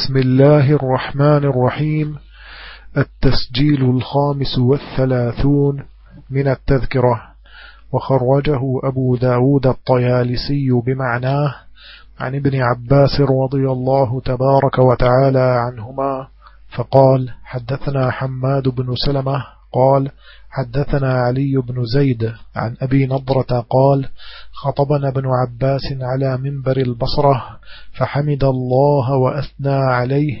بسم الله الرحمن الرحيم. التسجيل الخامس والثلاثون من التذكرة. وخرجه أبو داود الطيالسي بمعناه عن ابن عباس رضي الله تبارك وتعالى عنهما. فقال حدثنا حماد بن سلمة قال حدثنا علي بن زيد عن أبي نضرة قال خطبنا ابن عباس على منبر البصرة فحمد الله وأثنى عليه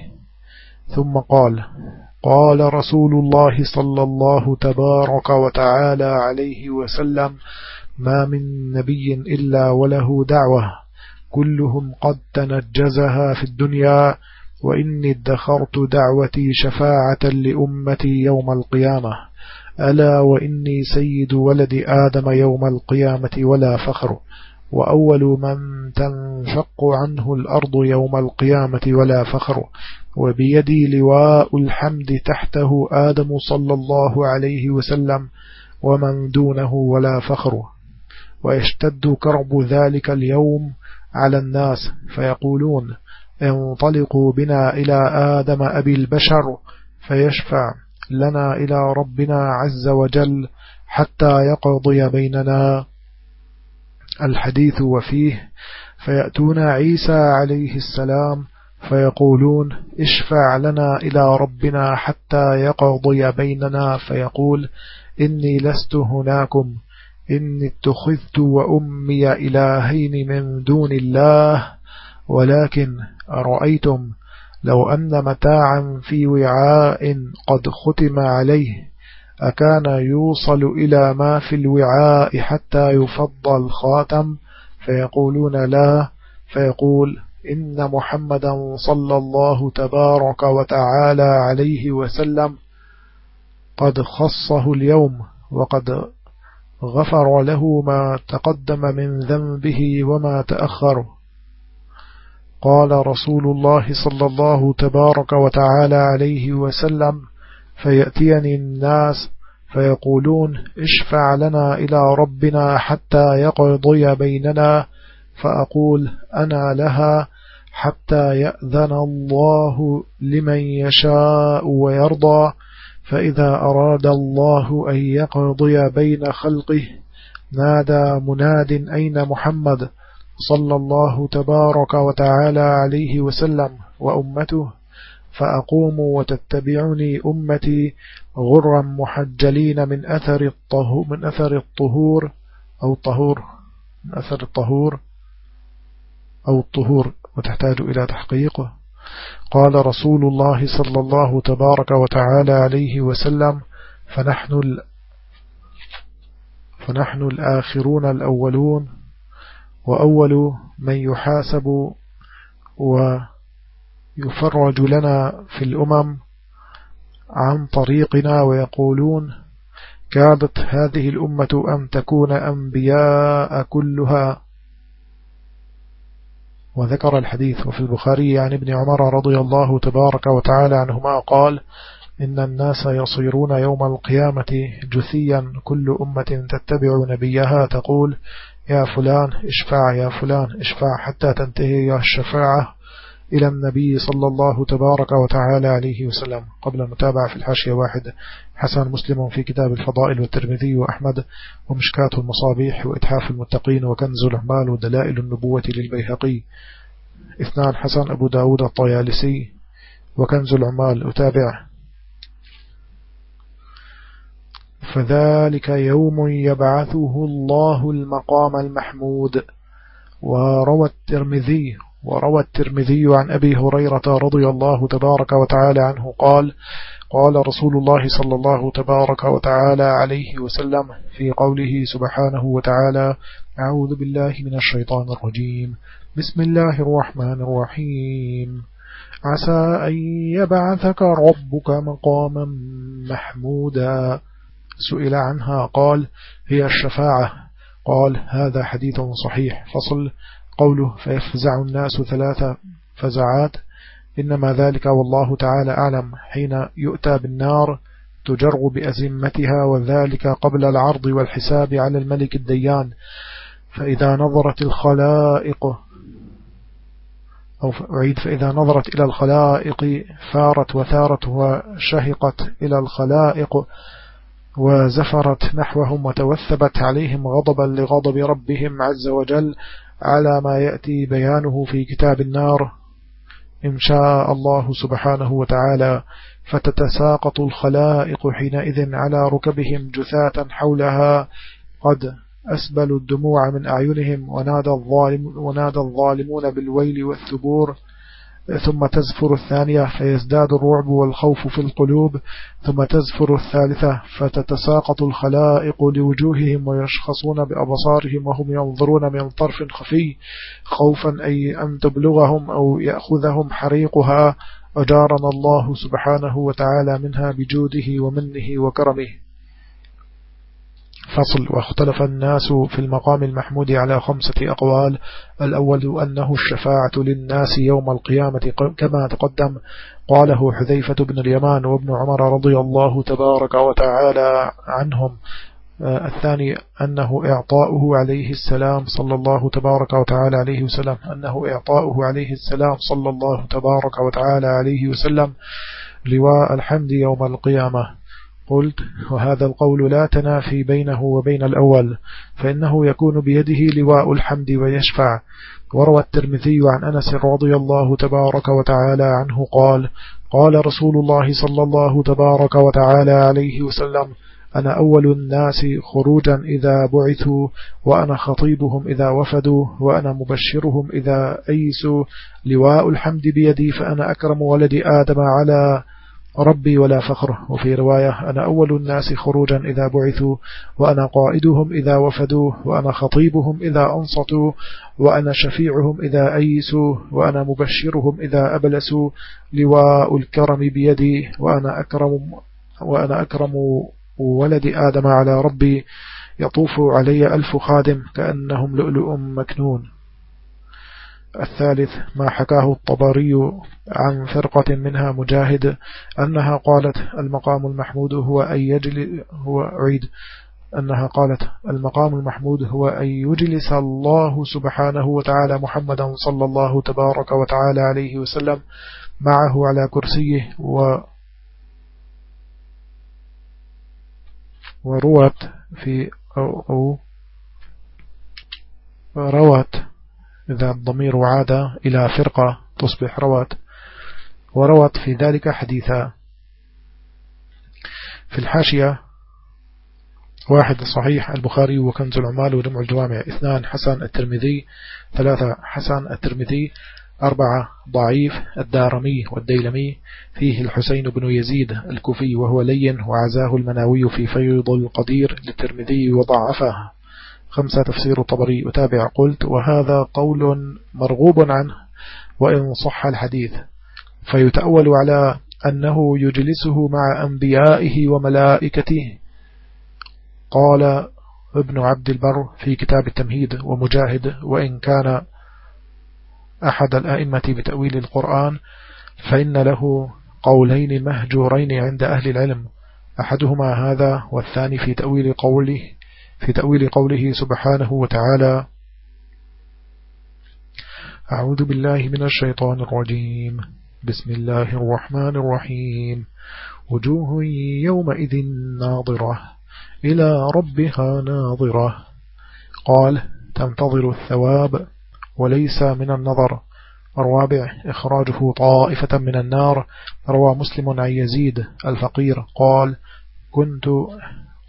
ثم قال قال رسول الله صلى الله تبارك وتعالى عليه وسلم ما من نبي إلا وله دعوة كلهم قد تنجزها في الدنيا وإني ادخرت دعوتي شفاعة لأمتي يوم القيامة ألا وإني سيد ولد آدم يوم القيامة ولا فخر وأول من تنشق عنه الأرض يوم القيامة ولا فخر وبيدي لواء الحمد تحته آدم صلى الله عليه وسلم ومن دونه ولا فخر. ويشتد كرب ذلك اليوم على الناس فيقولون انطلقوا بنا إلى آدم أبي البشر فيشفع. لنا إلى ربنا عز وجل حتى يقضي بيننا الحديث وفيه. فيأتون عيسى عليه السلام فيقولون اشفع لنا إلى ربنا حتى يقضي بيننا. فيقول إني لست هناكم إني اتخذت وأمي إلهين من دون الله ولكن أرأيتم لو أن متاعا في وعاء قد ختم عليه أكان يوصل إلى ما في الوعاء حتى يفض الخاتم؟ فيقولون لا. فيقول إن محمدا صلى الله تبارك وتعالى عليه وسلم قد خصه اليوم وقد غفر له ما تقدم من ذنبه وما تأخر. قال رسول الله صلى الله تبارك وتعالى عليه وسلم فيأتيني الناس فيقولون اشفع لنا إلى ربنا حتى يقضي بيننا. فأقول أنا لها حتى يأذن الله لمن يشاء ويرضى. فإذا أراد الله أن يقضي بين خلقه نادى مناد أين محمد؟ صلى الله تبارك وتعالى عليه وسلم وأمته فأقوم وتتبعني أمتي غرا محجلين من أثر الطهور من أثر الطهور أو الطهور من أثر الطهور أو الطهور وتحتاج إلى تحقيقه قال رسول الله صلى الله تبارك وتعالى عليه وسلم فنحن ال فنحن الآخرون الأولون وأول من يحاسب ويفرج لنا في الأمم عن طريقنا ويقولون كادت هذه الأمة أن تكون أنبياء كلها. وذكر الحديث وفي البخاري عن ابن عمر رضي الله تبارك وتعالى عنهما قال إن الناس يصيرون يوم القيامة جثيا كل أمة تتبع نبيها تقول يا فلان اشفع يا فلان اشفع حتى تنتهي الشفاعة إلى النبي صلى الله تبارك وتعالى عليه وسلم. قبل المتابعة في الحاشية واحد حسن مسلم في كتاب الفضائل والترمذي وأحمد ومشكات المصابيح وإتحاف المتقين وكنز الأعمال ودلائل النبوة للبيهقي. اثنان حسن أبو داود الطيالسي وكنز العمال أتابع. فذلك يوم يبعثه الله المقام المحمود. وروى الترمذي وروى الترمذي عن أبي هريرة رضي الله تبارك وتعالى عنه قال قال رسول الله صلى الله تبارك وتعالى عليه وسلم في قوله سبحانه وتعالى أعوذ بالله من الشيطان الرجيم. بسم الله الرحمن الرحيم. عسى أن يبعثك ربك مقاما محمودا. سئل عنها قال هي الشفاعة. قال هذا حديث صحيح. فصل قوله فيفزع الناس ثلاث فزعات إنما ذلك والله تعالى أعلم حين يؤتى بالنار تجر بأزمتها وذلك قبل العرض والحساب على الملك الديان. فإذا نظرت الخلائق أو أعيد فإذا نظرت إلى الخلائق فارت وثارت وشهقت إلى الخلائق وزفرت نحوهم وتوثبت عليهم غضبا لغضب ربهم عز وجل على ما يأتي بيانه في كتاب النار. إن شاء الله سبحانه وتعالى فتتساقط الخلائق حينئذ على ركبهم جثاة حولها. قد أسبلوا الدموع من أعينهم ونادى, الظالم ونادى الظالمون بالويل والثبور. ثم تزفر الثانية فيزداد الرعب والخوف في القلوب ثم تزفر الثالثة فتتساقط الخلائق لوجوههم ويشخصون بأبصارهم وهم ينظرون من طرف خفي خوفا أي أن تبلغهم أو يأخذهم حريقها. أجارنا الله سبحانه وتعالى منها بجوده ومنه وكرمه. فصل. واختلف الناس في المقام المحمود على خمسة أقوال. الأول أنه الشفاعة للناس يوم القيامة كما تقدم. قاله حذيفة بن اليمان وابن عمر رضي الله تبارك وتعالى عنهم. آه، الثاني أنه إعطاؤه عليه السلام صلى الله تبارك وتعالى عليه وسلم. أنه إعطاؤه عليه السلام صلى الله تبارك وتعالى عليه وسلم. لواء الحمد يوم القيامة. قلت وهذا القول لا تنافي بينه وبين الأول فإنه يكون بيده لواء الحمد ويشفع. وروى الترمذي عن أنس رضي الله تبارك وتعالى عنه قال قال رسول الله صلى الله تبارك وتعالى عليه وسلم أنا أول الناس خروجا إذا بعثوا وأنا خطيبهم إذا وفدوا وأنا مبشرهم إذا أيسوا. لواء الحمد بيدي فأنا أكرم ولد آدم على ربي ولا فخر وفي رواية أنا أول الناس خروجا إذا بعثوا وأنا قائدهم إذا وفدوا وأنا خطيبهم إذا أنصتوا وأنا شفيعهم إذا أيسوا وأنا مبشرهم إذا أبلسوا. لواء الكرم بيدي وأنا أكرم وأنا أكرم ولد آدم على ربي. يطوف علي ألف خادم كأنهم لؤلؤ مكنون. الثالث ما حكاه الطبري عن فرقة منها مجاهد أنها قالت المقام المحمود هو أن يجل هو عيد. أنها قالت المقام المحمود هو أن يجلس الله سبحانه وتعالى محمدا صلى الله تبارك وتعالى عليه وسلم معه على كرسيه و وروت في أو, أو روت إذا الضمير عاد إلى فرقة تصبح روت وروت في ذلك حديثا. في الحاشية واحد صحيح البخاري وكنز العمال وجمع الجوامع. اثنان حسن الترمذي ثلاثة حسن الترمذي أربعة ضعيف الدارمي والديلمي. فيه الحسين بن يزيد الكوفي وهو لين وعزاه المناوي في فيض القدير للترمذي وضعفه. خمسة تفسير الطبري أتابع. قلت وهذا قول مرغوب عنه وإن صح الحديث. فيتأول على أنه يجلسه مع أنبيائه وملائكته. قال ابن عبد البر في كتاب التمهيد ومجاهد وإن كان أحد الآئمة بتأويل القرآن فإن له قولين مهجورين عند أهل العلم. أحدهما هذا والثاني في تأويل قوله في تأويل قوله سبحانه وتعالى أعوذ بالله من الشيطان الرجيم. بسم الله الرحمن الرحيم. وجوه يومئذ ناظرة إلى ربها ناظرة. قال تنتظر الثواب وليس من النظر. الرابع إخراجه طائفة من النار. روى مسلم عن يزيد الفقير قال كنت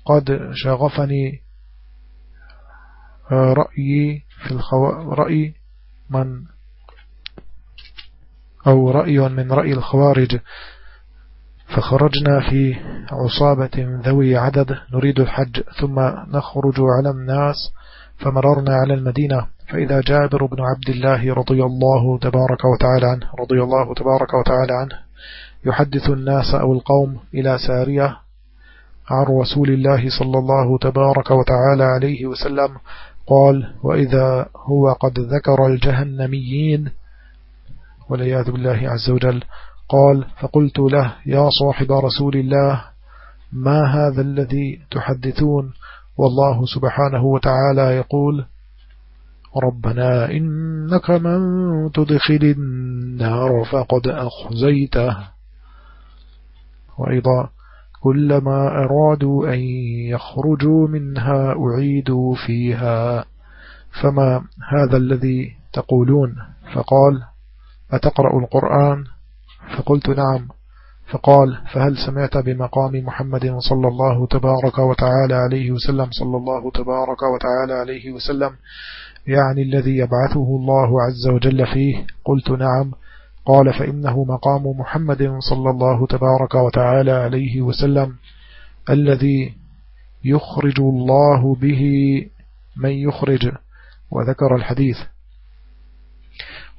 قد شغفني رأيي في الخو... رأي من؟ أو رأي من رأي الخوارج. فخرجنا في عصابة ذوي عدد نريد الحج ثم نخرج على الناس فمررنا على المدينة. فإذا جابر بن عبد الله رضي الله تبارك وتعالى عنه رضي الله تبارك وتعالى عنه يحدث الناس أو القوم إلى سارية عن رسول الله صلى الله تبارك وتعالى عليه وسلم قال وإذا هو قد ذكر الجهنميين والعياذ بالله عز وجل قال فقلت له يا صاحب رسول الله ما هذا الذي تحدثون؟ والله سبحانه وتعالى يقول ربنا إنك من تدخل النار فقد أخزيته. وأيضا كلما أرادوا أن يخرجوا منها أعيدوا فيها. فما هذا الذي تقولون؟ فقال أتقرأ القرآن؟ فقلت نعم. فقال فهل سمعت بمقام محمد صلى الله تبارك وتعالى عليه وسلم؟ صلى الله تبارك وتعالى عليه وسلم. يعني الذي يبعثه الله عز وجل فيه؟ قلت نعم. قال فإنه مقام محمد صلى الله تبارك وتعالى عليه وسلم الذي يخرج الله به من يخرج وذكر الحديث.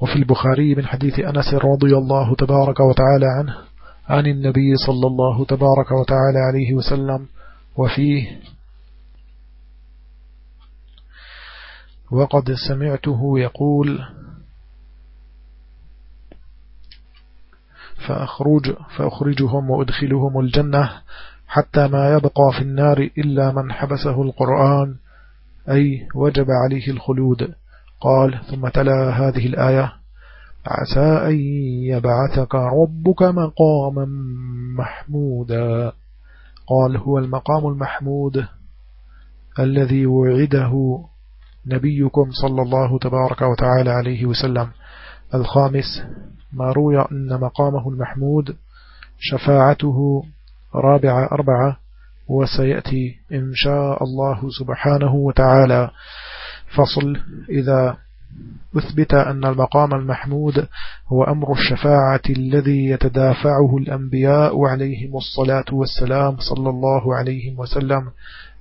وفي البخاري من حديث أنس رضي الله تبارك وتعالى عنه عن النبي صلى الله تبارك وتعالى عليه وسلم وفيه وقد سمعته يقول فأخرج فأخرجهم وأدخلهم الجنة حتى ما يبقى في النار إلا من حبسه القرآن أي وجب عليه الخلود. قال ثم تلا هذه الآية عسى أن يبعثك ربك مقاما محمودا. قال هو المقام المحمود الذي وعده نبيكم صلى الله تبارك وتعالى عليه وسلم. الخامس ما روي أن مقامه المحمود شفاعته رابعة أربعة وسيأتي إن شاء الله سبحانه وتعالى. فصل إذا أثبت أن المقام المحمود هو أمر الشفاعة الذي يتدافعه الأنبياء عليهم الصلاة والسلام صلى الله عليه وسلم.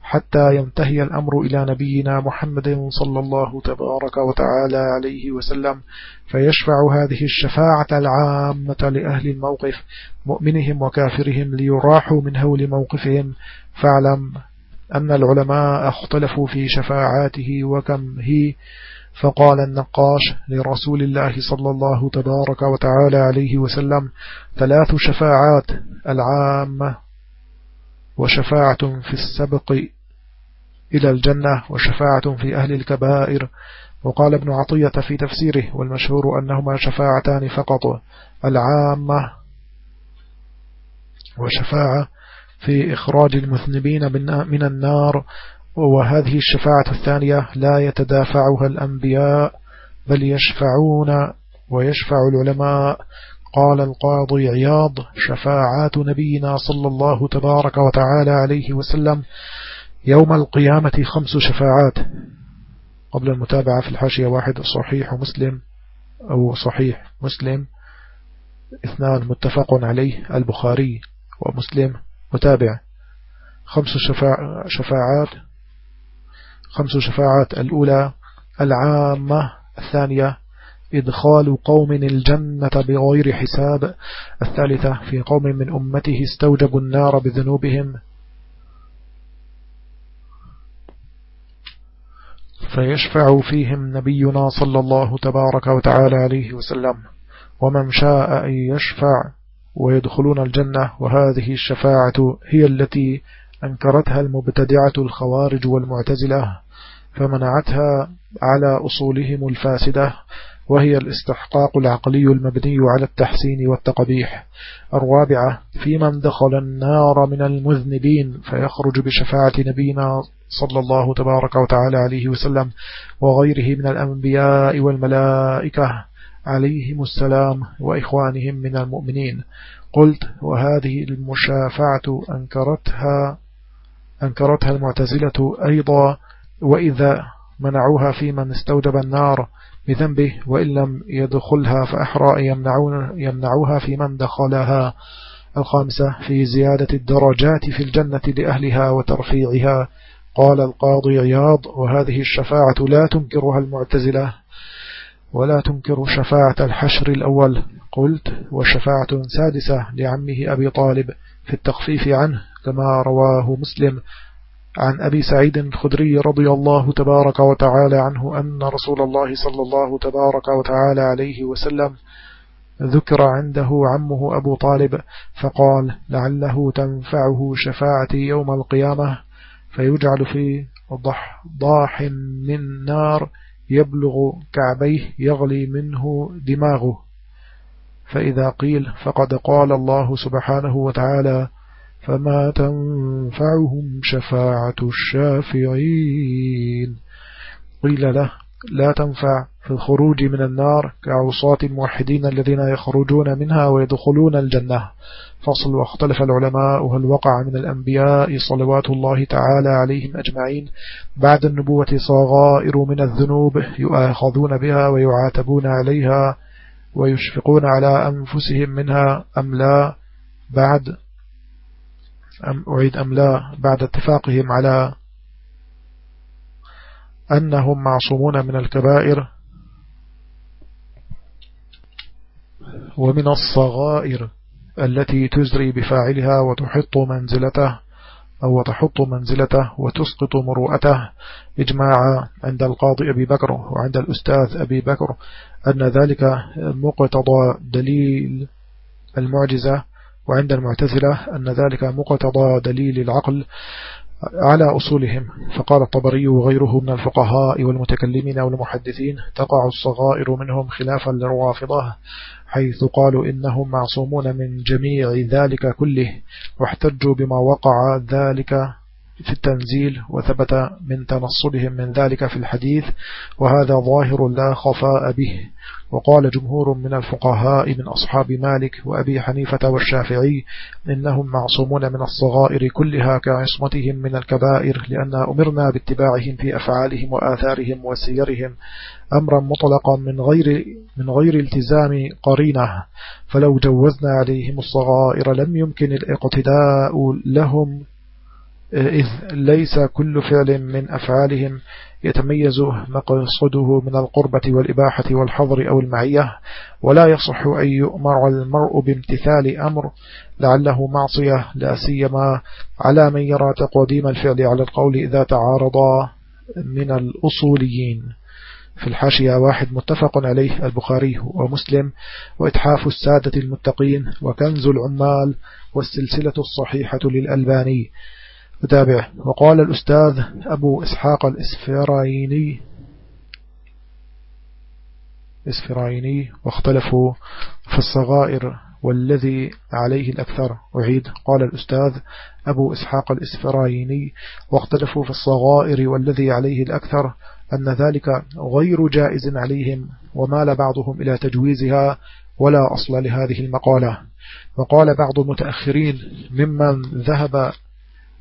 حتى ينتهي الأمر إلى نبينا محمد صلى الله تبارك وتعالى عليه وسلم فيشفع هذه الشفاعة العامة لأهل الموقف مؤمنهم وكافرهم ليراحوا من هول موقفهم. فاعلم أن العلماء اختلفوا في شفاعاته وكم هي. فقال النقاش لرسول الله صلى الله تبارك وتعالى عليه وسلم ثلاث شفاعات العامة وشفاعة في السبق إلى الجنة وشفاعة في أهل الكبائر. وقال ابن عطية في تفسيره والمشهور أنهما شفاعتان فقط العامة وشفاعة في إخراج المذنبين من النار. وهذه الشفاعة الثانية لا يتدافعها الأنبياء بل يشفعون ويشفع العلماء. قال القاضي عياض شفاعات نبينا صلى الله تبارك وتعالى عليه وسلم يوم القيامة خمس شفاعات. قبل المتابعة في الحاشية واحد صحيح مسلم أو صحيح مسلم. اثنان متفق عليه البخاري ومسلم. متابع. خمس شفاع شفاعات. خمس شفاعات. الأولى العامة الثانية إدخال قوم الجنة بغير حساب. الثالثة في قوم من أمته استوجبوا النار بذنوبهم. فيشفع فيهم نبينا صلى الله تبارك وتعالى عليه وسلم. ومن شاء أن يشفع ويدخلون الجنة وهذه الشفاعة هي التي أنكرتها المبتدعة الخوارج والمعتزلة فمنعتها على أصولهم الفاسدة. وهي الاستحقاق العقلي المبني على التحسين والتقبيح. الرابعة في من دخل النار من المذنبين فيخرج بشفاعة نبينا صلى الله تبارك وتعالى عليه وسلم وغيره من الأنبياء والملائكة عليهم السلام وإخوانهم من المؤمنين. قلت وهذه المشافعة أنكرتها أنكرتها المعتزلة أيضا وإذا منعوها في من استوجب النار بذنبه وإن لم يدخلها فأحرى يمنعون يمنعوها في من دخلها. الخامسة في زيادة الدرجات في الجنة لأهلها وترفيعها. قال القاضي عياض وهذه الشفاعة لا تنكرها المعتزلة ولا تنكر شفاعة الحشر الأول. قلت وشفاعة سادسة لعمه أبي طالب في التخفيف عنه كما رواه مسلم. عن أبي سعيد الخدري رضي الله تبارك وتعالى عنه أن رسول الله صلى الله تبارك وتعالى عليه وسلم ذكر عنده عمه أبو طالب فقال لعله تنفعه شفاعتي يوم القيامة فيجعل في ضح ضاح من نار يبلغ كعبيه يغلي منه دماغه فإذا قيل فقد قال الله سبحانه وتعالى فما تنفعهم شفاعة الشافعين. قيل له لا تنفع في الخروج من النار كعصاة الموحدين الذين يخرجون منها ويدخلون الجنة. فصل واختلف العلماء هل وقع من الأنبياء صلوات الله تعالى عليهم أجمعين. بعد النبوة صغائر من الذنوب يؤاخذون بها ويعاتبون عليها ويشفقون على أنفسهم منها أم لا. بعد أم أعيد أم لا بعد اتفاقهم على أنهم معصومون من الكبائر ومن الصغائر التي تزري بفاعلها وتحط منزلته أو تحط منزلته وتسقط مروءته إجماعا عند القاضي أبي بكر وعند الأستاذ أبي بكر أن ذلك مقتضى دليل المعجزة وعند المعتزلة أن ذلك مقتضى دليل العقل على أصولهم. فقال الطبري وغيره من الفقهاء والمتكلمين والمحدثين تقع الصغائر منهم خلافا للروافضة حيث قالوا إنهم معصومون من جميع ذلك كله واحتجوا بما وقع ذلك في التنزيل وثبت من تنصلهم من ذلك في الحديث وهذا ظاهر لا خفاء به. وقال جمهور من الفقهاء من أصحاب مالك وأبي حنيفة والشافعي إنهم معصومون من الصغائر كلها كعصمتهم من الكبائر لأن أمرنا باتباعهم في أفعالهم وآثارهم وسيرهم أمرا مطلقا من غير, من غير التزام قرينة. فلو جوزنا عليهم الصغائر لم يمكن الاقتداء لهم إذ ليس كل فعل من أفعالهم يتميز مقصده من القربة والإباحة والحظر أو المعية ولا يصح أن يؤمر المرء بامتثال أمر لعله معصية لا سيما على من يرى تقديم الفعل على القول إذا تعارض من الأصوليين. في الحاشية واحد متفق عليه البخاري ومسلم وإتحاف السادة المتقين وكنز العمال والسلسلة الصحيحة للألباني. أتابع وقال الأستاذ أبو إسحاق الإسفرايني. إسفرايني. واختلفوا في الصغائر والذي عليه الأكثر. أعيد. قال الأستاذ أبو إسحاق الإسفرايني. واختلفوا في الصغائر والذي عليه الأكثر أن ذلك غير جائز عليهم ومال بعضهم إلى تجويزها ولا أصل لهذه المقالة. وقال بعض المتأخرين ممن ذهب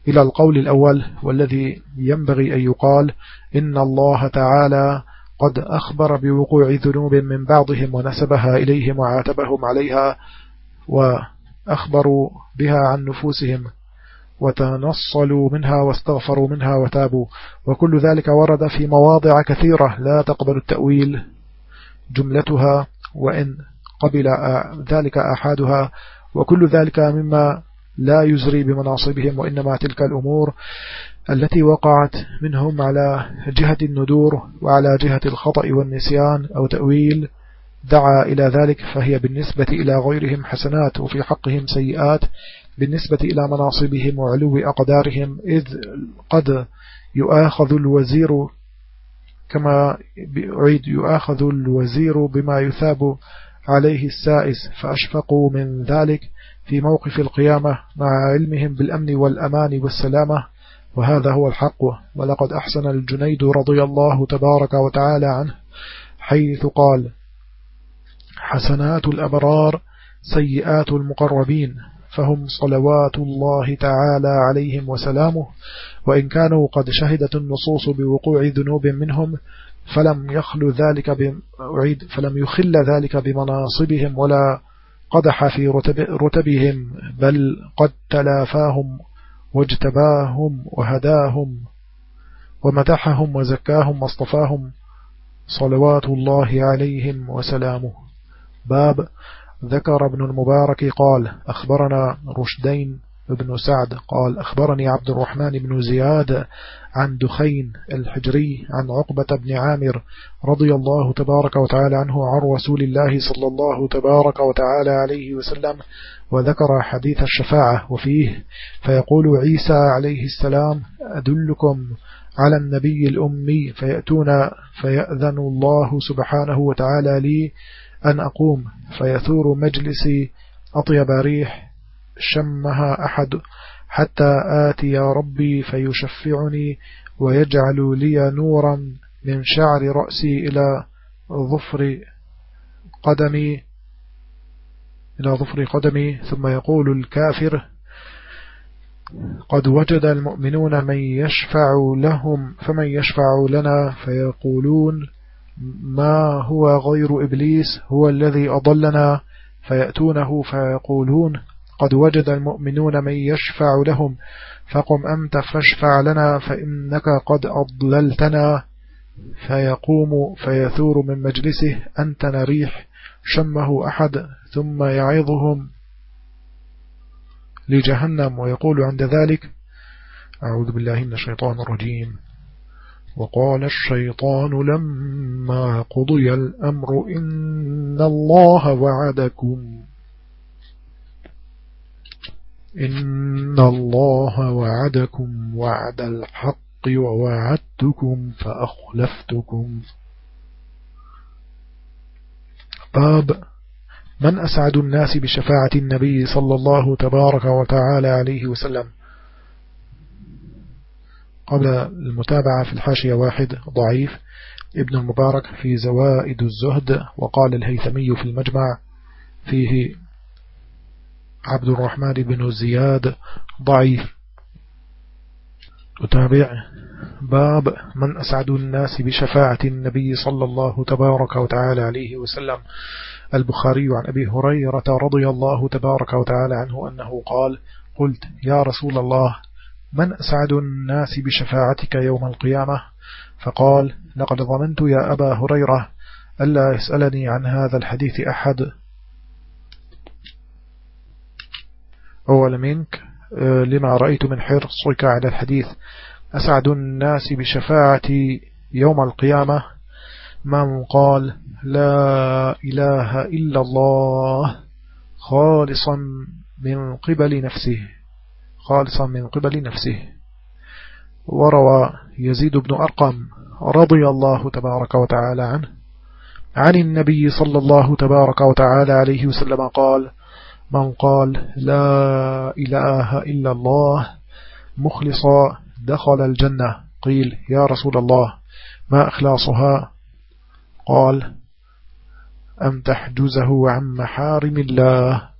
إلى القول الأول والذي ينبغي أن يقال إن الله تعالى قد أخبر بوقوع ذنوب من بعضهم ونسبها إليهم وعاتبهم عليها وأخبروا بها عن نفوسهم وتنصلوا منها واستغفروا منها وتابوا وكل ذلك ورد في مواضع كثيرة لا تقبل التأويل جملتها وإن قبل ذلك أحادها وكل ذلك مما لا يزري بمناصبهم وإنما تلك الأمور التي وقعت منهم على جهة الندور وعلى جهة الخطأ والنسيان أو تأويل دعا إلى ذلك فهي بالنسبة إلى غيرهم حسنات وفي حقهم سيئات بالنسبة إلى مناصبهم وعلو أقدارهم إذ قد يؤاخذ الوزير كما يؤاخذ الوزير بما يثاب عليه السائس فأشفقوا من ذلك في موقف القيامة مع علمهم بالأمن والأمان والسلامة وهذا هو الحق. ولقد أحسن الجنيد رضي الله تبارك وتعالى عنه حيث قال حسنات الأبرار سيئات المقربين فهم صلوات الله تعالى عليهم وسلامه وإن كانوا قد شهدت النصوص بوقوع ذنوب منهم فلم يخل ذلك أعيد فلم يخل ذلك بمناصبهم ولا قدح في رتب رتبهم بل قد تلافاهم واجتباهم وهداهم ومدحهم وزكاهم واصطفاهم صلوات الله عليهم وسلامه. باب ذكر ابن المبارك قال أخبرنا رشدين بن سعد قال أخبرني عبد الرحمن بن زياد عن دخين الحجري عن عقبة بن عامر رضي الله تبارك وتعالى عنه عن رسول الله صلى الله تبارك وتعالى عليه وسلم وذكر حديث الشفاعة وفيه فيقول عيسى عليه السلام أدلكم على النبي الأمي فيأتون فيأذن الله سبحانه وتعالى لي أن أقوم فيثور مجلسي أطيب ريح شمها أحد حتى آتي ربي فيشفعني ويجعل لي نورا من شعر رأسي إلى ظفر قدمي إلى ظفر قدمي. ثم يقول الكافر قد وجد المؤمنون من يشفع لهم فمن يشفع لنا؟ فيقولون ما هو غير إبليس؟ هو الذي أضلنا؟ فيأتونه فيقولون قد وجد المؤمنون من يشفع لهم فقم أنت فاشفع لنا فإنك قد أضللتنا. فيقوم فيثور من مجلسه أنت نريح شمه أحد ثم يعظهم لجهنم ويقول عند ذلك أعوذ بالله من الشيطان الرجيم. وقال الشيطان لما قضي الأمر إن الله وعدكم. إن الله وعدكم وعد الحق ووعدتكم فأخلفتكم. باب من أسعد الناس بشفاعة النبي صلى الله تبارك وتعالى عليه وسلم. قبل المتابعة في الحاشية واحد ضعيف ابن المبارك في زوائد الزهد وقال الهيثمي في المجمع فيه عبد الرحمن بن زياد ضعيف. تتابع باب من أسعد الناس بشفاعة النبي صلى الله تبارك وتعالى عليه وسلم. البخاري عن أبي هريرة رضي الله تبارك وتعالى عنه أنه قال قلت يا رسول الله من أسعد الناس بشفاعتك يوم القيامة؟ فقال لقد ظننت يا أبا هريرة ألا يسألني عن هذا الحديث أحد. أول منك آه، لما رأيت من حرصك على الحديث أسعد الناس بشفاعتي يوم القيامة؟ من قال لا إله إلا الله خالصا من قبل نفسه خالصا من قبل نفسه. وروى يزيد بن أرقم رضي الله تبارك وتعالى عنه عن النبي صلى الله تبارك وتعالى عليه وسلم قال من قال لا إله إلا الله مخلصا دخل الجنة. قيل يا رسول الله ما أخلاصها؟ قال أن تحجزه عن محارم الله؟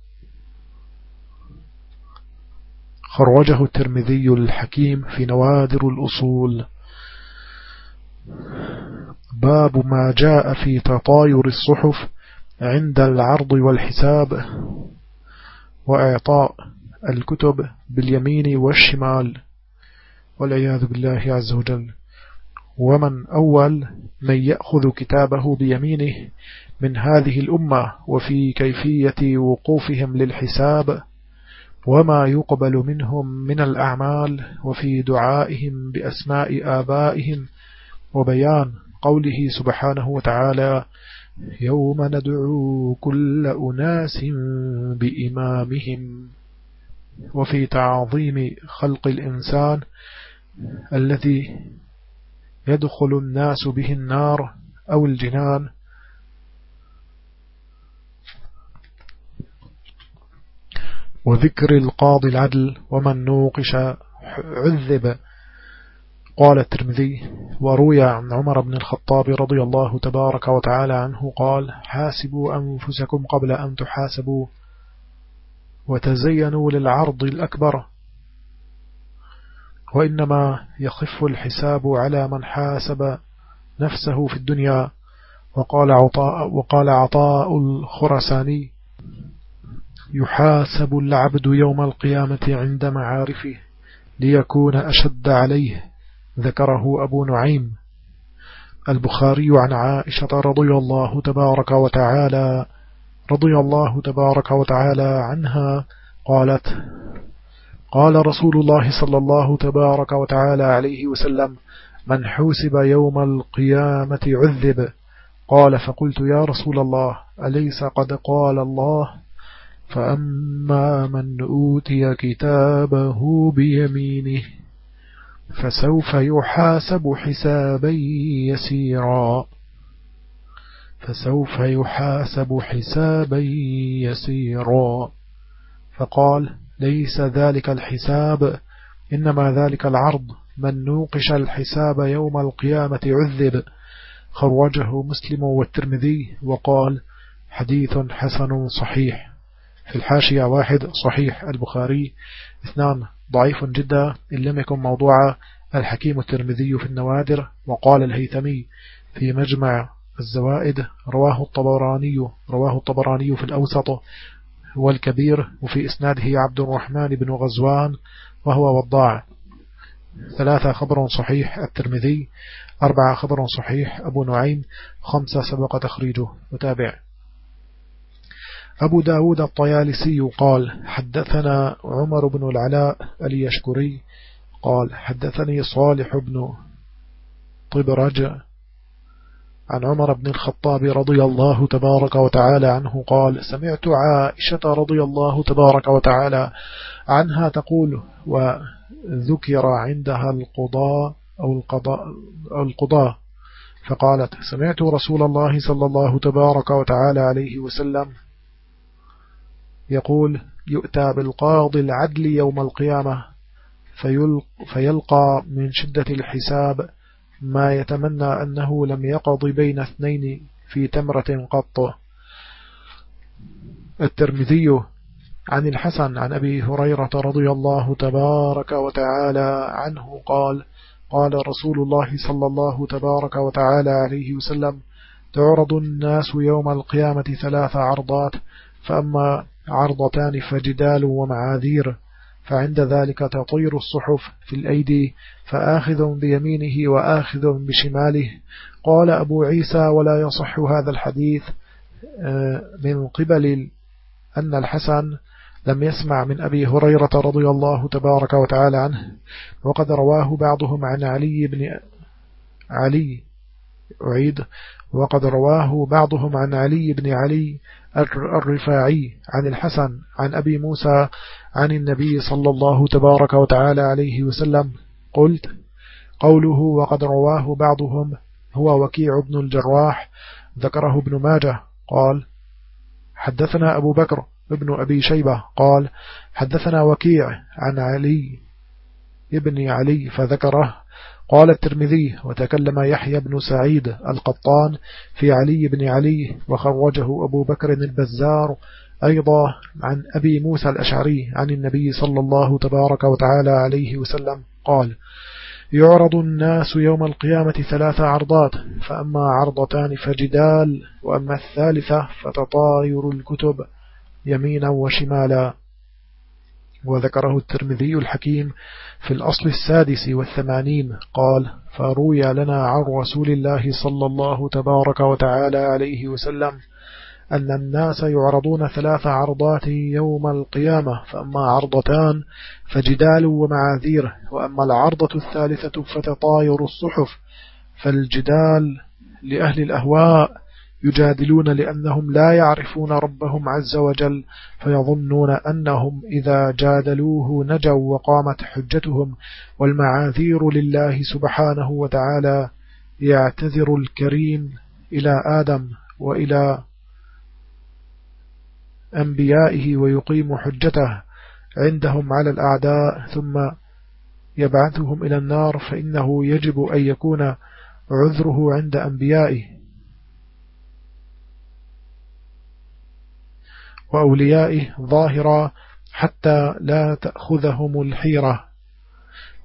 خرجه الترمذي الحكيم في نوادر الأصول. باب ما جاء في تطاير الصحف عند العرض والحساب. وإعطاء الكتب باليمين والشمال والعياذ بالله عز وجل. ومن أول من يأخذ كتابه بيمينه من هذه الأمة وفي كيفية وقوفهم للحساب وما يقبل منهم من الأعمال وفي دعائهم بأسماء آبائهم وبيان قوله سبحانه وتعالى يوم ندعو كل أناس بإمامهم وفي تعظيم خلق الإنسان الذي يدخل الناس به النار أو الجنان. وذكر القاضي العدل ومن نوقش عذب قال الترمذي وروي عن عمر بن الخطاب رضي الله تبارك وتعالى عنه قال حاسبوا أنفسكم قبل أن تحاسبوا وتزينوا للعرض الأكبر وإنما يخف الحساب على من حاسب نفسه في الدنيا. وقال عطاء, وقال عطاء الخرساني يحاسب العبد يوم القيامة عند معارفه ليكون أشد عليه. ذكره أبو نعيم البخاري عن عائشة رضي الله تبارك وتعالى رضي الله تبارك وتعالى عنها قالت قال رسول الله صلى الله تبارك وتعالى عليه وسلم من حوسب يوم القيامة عذب قال فقلت يا رسول الله أليس قد قال الله؟ فأما من أوتي كتابه بيمينه فسوف يحاسب حسابا يسيرا. فسوف يحاسب حسابا يسيرا. فقال ليس ذلك الحساب إنما ذلك العرض. من نوقش الحساب يوم القيامة عذب. خرجه مسلم والترمذي وقال حديث حسن صحيح. في الحاشية واحد صحيح البخاري اثنان ضعيف جدا إن لم يكن موضوع الحكيم الترمذي في النوادر وقال الهيثمي في مجمع الزوائد رواه الطبراني رواه الطبراني في الأوسط والكبير وفي إسناده عبد الرحمن بن غزوان وهو وضاع ثلاثة خبر صحيح الترمذي أربعة خبر صحيح أبو نعيم خمسة سبق تخريجه. وتابع أبو داود الطيالسي قال حدثنا عمر بن العلاء اليشكري قال حدثني صالح بن طبرج عن عمر بن الخطاب رضي الله تبارك وتعالى عنه قال سمعت عائشة رضي الله تبارك وتعالى عنها تقول وذكر عندها القضاء أو القضاء, أو القضاء فقالت سمعت رسول الله صلى الله تبارك وتعالى عليه وسلم يقول يؤتى بالقاضي العدل يوم القيامة فيلقى من شدة الحساب ما يتمنى أنه لم يقض بين اثنين في تمرة قط. الترمذي عن الحسن عن أبي هريرة رضي الله تبارك وتعالى عنه قال قال رسول الله صلى الله تبارك وتعالى عليه وسلم تعرض الناس يوم القيامة ثلاث عرضات فأما عرضتان فجدال ومعاذير فعند ذلك تطير الصحف في الأيدي فآخذ بيمينه وآخذ بشماله. قال أبو عيسى ولا يصح هذا الحديث آه، من قبل أن الحسن لم يسمع من أبي هريرة رضي الله تبارك وتعالى عنه. وقد رواه بعضهم عن علي بن علي أعيد. وقد رواه بعضهم عن علي بن علي الرفاعي عن الحسن عن أبي موسى عن النبي صلى الله تبارك وتعالى عليه وسلم قلت قوله وقد رواه بعضهم هو وكيع بن الجراح ذكره ابن ماجه قال حدثنا أبو بكر ابن أبي شيبة قال حدثنا وكيع عن علي ابن علي فذكره قال الترمذي وتكلم يحيى بن سعيد القطان في علي بن علي وخرجه أبو بكر البزار أيضا عن أبي موسى الأشعري عن النبي صلى الله تبارك وتعالى عليه وسلم قال يعرض الناس يوم القيامة ثلاث عرضات فأما عرضتان فجدال وأما الثالثة فتطاير الكتب يمينا وشمالا. وذكره الترمذي الحكيم في الأصل السادس والثمانين. قال فروي لنا عن رسول الله صلى الله تبارك وتعالى عليه وسلم أن الناس يعرضون ثلاث عرضات يوم القيامة فأما عرضتان فجدال ومعاذير وأما العرضة الثالثة فتطاير الصحف فالجدال لأهل الأهواء يجادلون لأنهم لا يعرفون ربهم عز وجل فيظنون أنهم إذا جادلوه نجوا وقامت حجتهم والمعاذير لله سبحانه وتعالى يعتذر الكريم إلى آدم وإلى أنبيائه ويقيم حجته عندهم على الأعداء ثم يبعثهم إلى النار فإنه يجب أن يكون عذره عند أنبيائه. وأوليائه ظاهرا حتى لا تأخذهم الحيرة.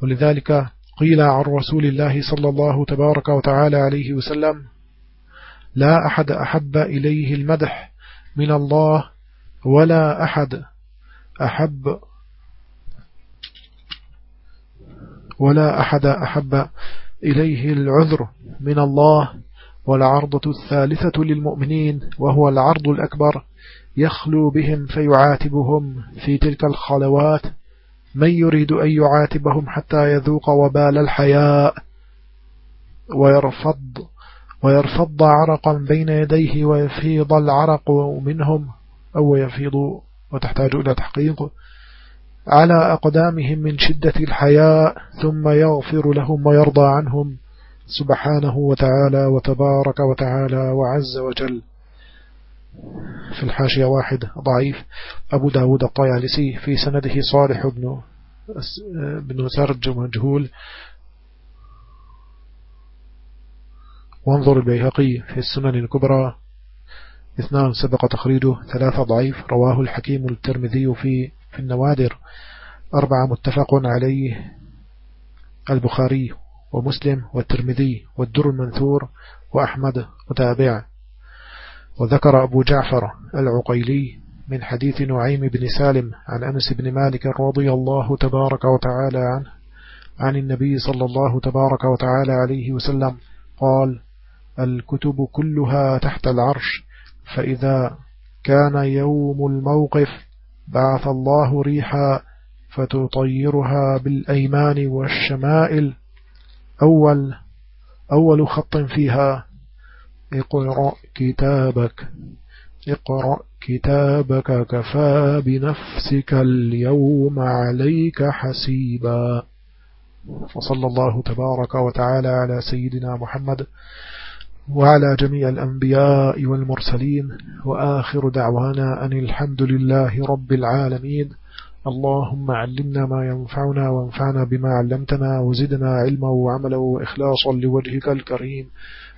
ولذلك قيل عن رسول الله صلى الله تبارك وتعالى عليه وسلم لا أحد أحب إليه المدح من الله ولا أحد أحب ولا أحد أحب إليه العذر من الله. والعرضة الثالثة للمؤمنين وهو العرض الأكبر يخلو بهم فيعاتبهم في تلك الخلوات. من يريد أن يعاتبهم حتى يذوق وبال الحياء؟ ويرفض ويرفض عرقا بين يديه ويفيض العرق منهم أو يفيض وتحتاج إلى تحقيق على أقدامهم من شدة الحياء ثم يغفر لهم ويرضى عنهم. سبحانه وتعالى وتبارك وتعالى وعز وجل. في الحاشية واحد ضعيف. أبو داود الطيالسي في سنده صالح بن بن سرج مجهول. وانظر البيهقي في السنن الكبرى. اثنان سبق تخريجه ثلاثة ضعيف. رواه الحكيم الترمذي في في النوادر. أربعة متفق عليه البخاري ومسلم والترمذي والدر المنثور وأحمد متابع. وذكر أبو جعفر العقيلي من حديث نعيم بن سالم عن أنس بن مالك رضي الله تبارك وتعالى عنه عن النبي صلى الله تبارك وتعالى عليه وسلم قال الكتب كلها تحت العرش فإذا كان يوم الموقف بعث الله ريحا فتطيرها بالأيمان والشمائل أول أول خط فيها اقرأ كتابك. اقرأ كتابك كفى بنفسك اليوم عليك حسيبا. وصلى الله تبارك وتعالى على سيدنا محمد وعلى جميع الأنبياء والمرسلين. وآخر دعوانا أن الحمد لله رب العالمين. اللهم علمنا ما ينفعنا وانفعنا بما علمتنا وزدنا علما وعملا وإخلاصا لوجهك الكريم.